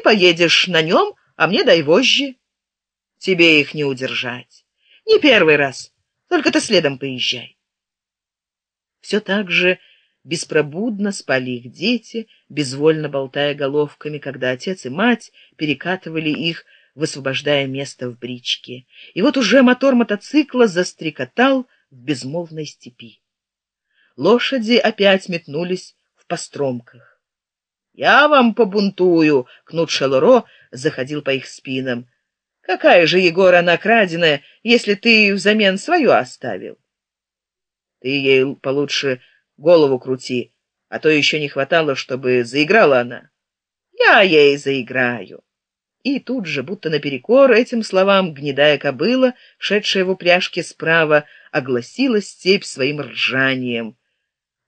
ты поедешь на нем а мне дай вожжи. Тебе их не удержать. Не первый раз только ты следом поезжай. Все так же беспробудно спали их дети безвольно болтая головками когда отец и мать перекатывали их высвобождая место в бричке. И вот уже мотор мотоцикла застрекотал в безмолвной степи. Лошади опять метнулись в постромках я вам побунтую кнут шелуро заходил по их спинам. Какая же егора накраденная если ты взамен свою оставил? Ты ей получше голову крути а то еще не хватало чтобы заиграла она. Я ей заиграю. И тут же будто наперекор этим словам гнедая кобыла шедшая в упряжке справа огласила степь своим ржанием.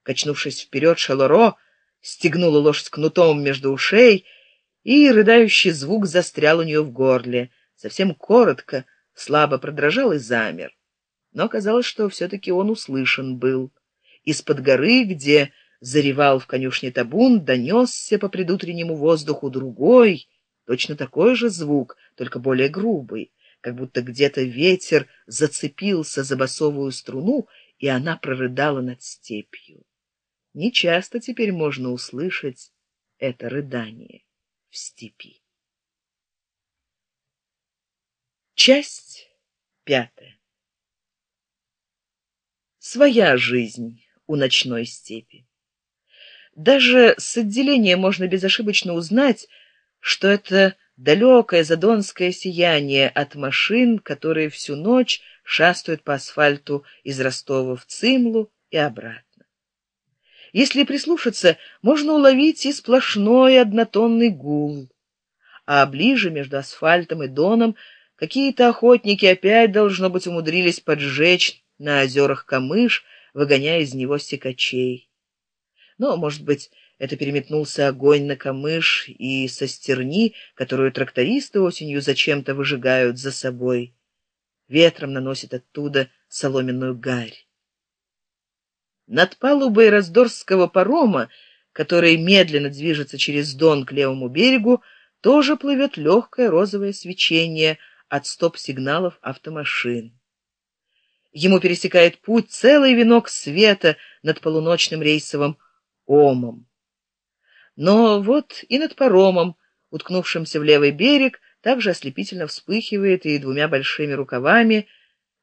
Качнувшись вперед шалоро стегнула лошадь кнутом между ушей и рыдающий звук застрял у нее в горле. Совсем коротко слабо продрожал и замер. Но казалось что все таки он услышан был. Из-под горы, где заревал в конюшне табун, донесся по предутреннему воздуху другой, точно такой же звук, только более грубый, как будто где-то ветер зацепился за басовую струну, и она прорыдала над степью. Нечасто теперь можно услышать это рыдание в степи. Часть пятая. Своя жизнь у ночной степи. Даже с отделения можно безошибочно узнать, что это далекое задонское сияние от машин, которые всю ночь шастают по асфальту из Ростова в Цимлу и обратно. Если прислушаться, можно уловить и сплошной однотонный гул, а ближе между асфальтом и доном какие-то охотники опять, должно быть, умудрились поджечь на озерах камыш, выгоняя из него секачей. Но, может быть, это переметнулся огонь на камыш и со стерни, которую трактористы осенью зачем-то выжигают за собой. Ветром наносит оттуда соломенную гарь. Над палубой раздорского парома, который медленно движется через дон к левому берегу, тоже плывет легкое розовое свечение от стоп-сигналов автомашин. Ему пересекает путь целый венок света над полуночным рейсовым омом. Но вот и над паромом, уткнувшимся в левый берег, также ослепительно вспыхивает и двумя большими рукавами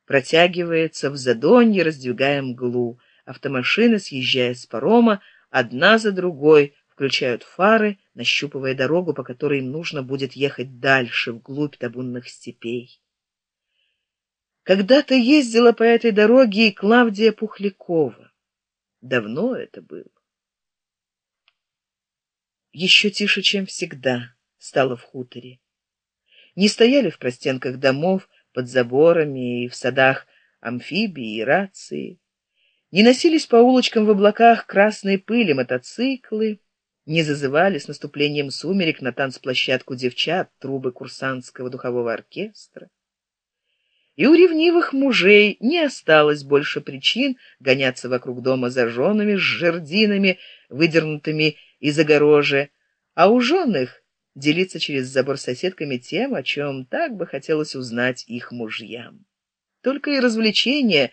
протягивается в задонье, раздвигая мглу. Автомашины, съезжая с парома, одна за другой включают фары, нащупывая дорогу, по которой им нужно будет ехать дальше, вглубь табунных степей. Когда-то ездила по этой дороге и Клавдия Пухлякова. Давно это было. Еще тише, чем всегда, стало в хуторе. Не стояли в простенках домов, под заборами и в садах амфибии и рации. Не носились по улочкам в облаках красной пыли мотоциклы, не зазывали с наступлением сумерек на танцплощадку девчат трубы курсантского духового оркестра и у ревнивых мужей не осталось больше причин гоняться вокруг дома зажженными с жердинами, выдернутыми из огорожи, а у женных делиться через забор соседками тем, о чем так бы хотелось узнать их мужьям. Только и развлечения,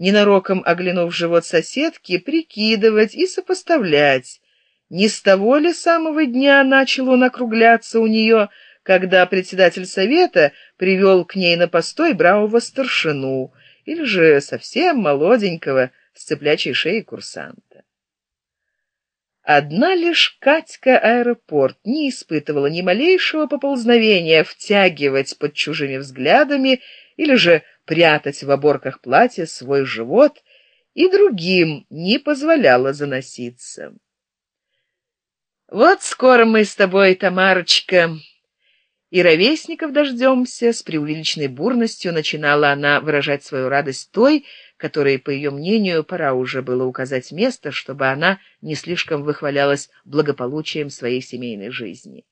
ненароком оглянув живот соседки, прикидывать и сопоставлять, не с того ли самого дня начал он округляться у нее, когда председатель совета привел к ней на постой бравого старшину или же совсем молоденького с цеплячей шеей курсанта. Одна лишь Катька аэропорт не испытывала ни малейшего поползновения втягивать под чужими взглядами или же прятать в оборках платья свой живот и другим не позволяла заноситься. Вот скоро мы с тобой, Тамарочка, и ровесников дождемся с преувеличенной бурностью начинала она выражать свою радость той которой по ее мнению пора уже было указать место чтобы она не слишком выхвалялась благополучием своей семейной жизни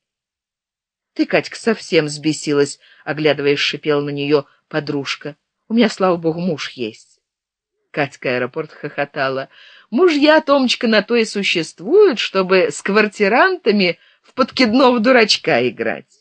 ты катька совсем взбесилась оглядываясь шипела на нее подружка у меня слава богу муж есть катька аэропорт хохотала мужья томочка на то и существуют чтобы с квартирантами в подкидного дурачка играть.